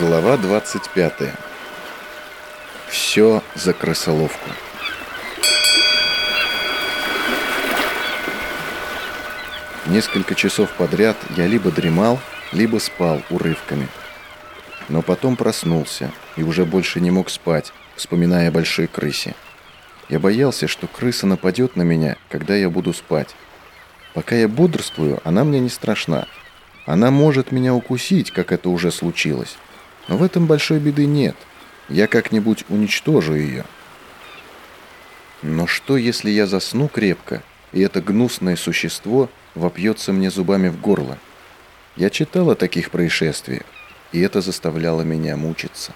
Глава 25. Все за крысоловку. Несколько часов подряд я либо дремал, либо спал урывками. Но потом проснулся и уже больше не мог спать, вспоминая о большой крысе. Я боялся, что крыса нападет на меня, когда я буду спать. Пока я бодрствую, она мне не страшна. Она может меня укусить, как это уже случилось. Но в этом большой беды нет. Я как-нибудь уничтожу ее. Но что, если я засну крепко, и это гнусное существо вопьется мне зубами в горло? Я читал о таких происшествиях, и это заставляло меня мучиться.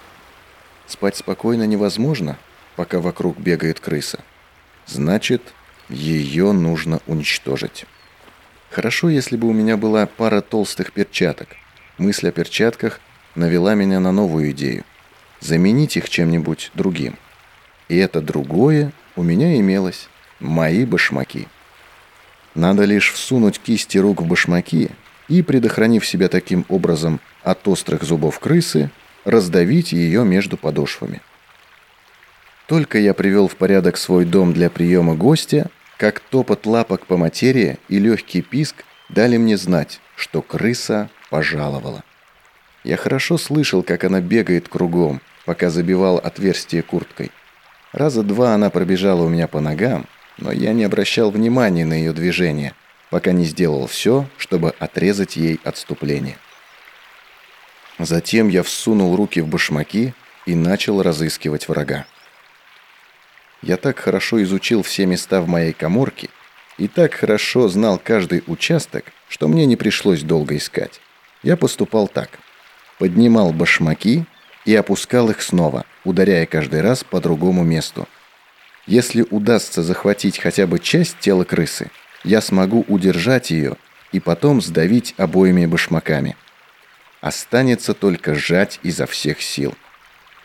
Спать спокойно невозможно, пока вокруг бегает крыса. Значит, ее нужно уничтожить. Хорошо, если бы у меня была пара толстых перчаток. Мысль о перчатках навела меня на новую идею. Заменить их чем-нибудь другим. И это другое у меня имелось. Мои башмаки. Надо лишь всунуть кисти рук в башмаки и, предохранив себя таким образом от острых зубов крысы, раздавить ее между подошвами. Только я привел в порядок свой дом для приема гостя, как топот лапок по материи и легкий писк дали мне знать, что крыса пожаловала. Я хорошо слышал, как она бегает кругом, пока забивал отверстие курткой. Раза два она пробежала у меня по ногам, но я не обращал внимания на ее движение, пока не сделал все, чтобы отрезать ей отступление. Затем я всунул руки в башмаки и начал разыскивать врага. Я так хорошо изучил все места в моей коморке и так хорошо знал каждый участок, что мне не пришлось долго искать. Я поступал так. Поднимал башмаки и опускал их снова, ударяя каждый раз по другому месту. Если удастся захватить хотя бы часть тела крысы, я смогу удержать ее и потом сдавить обоими башмаками. Останется только сжать изо всех сил.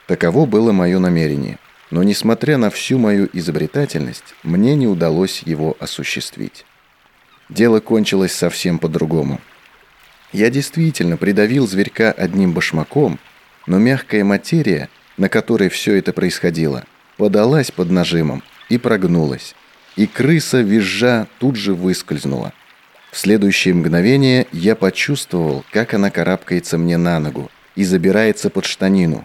Таково было мое намерение. Но несмотря на всю мою изобретательность, мне не удалось его осуществить. Дело кончилось совсем по-другому. Я действительно придавил зверька одним башмаком, но мягкая материя, на которой все это происходило, подалась под нажимом и прогнулась, и крыса, визжа, тут же выскользнула. В следующее мгновение я почувствовал, как она карабкается мне на ногу и забирается под штанину,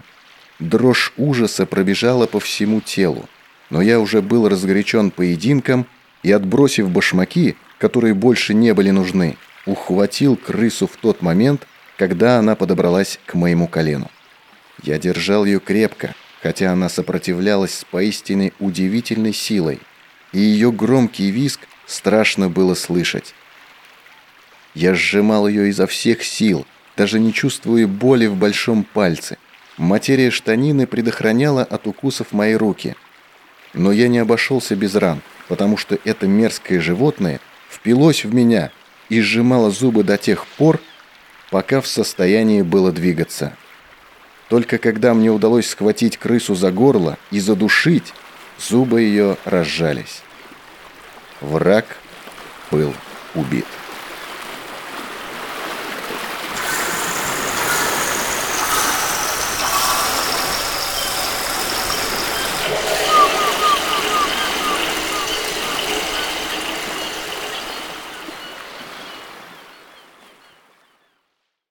Дрожь ужаса пробежала по всему телу, но я уже был разгорячен поединком и, отбросив башмаки, которые больше не были нужны, ухватил крысу в тот момент, когда она подобралась к моему колену. Я держал ее крепко, хотя она сопротивлялась с поистине удивительной силой, и ее громкий визг страшно было слышать. Я сжимал ее изо всех сил, даже не чувствуя боли в большом пальце – Материя штанины предохраняла от укусов мои руки. Но я не обошелся без ран, потому что это мерзкое животное впилось в меня и сжимало зубы до тех пор, пока в состоянии было двигаться. Только когда мне удалось схватить крысу за горло и задушить, зубы ее разжались. Враг был убит.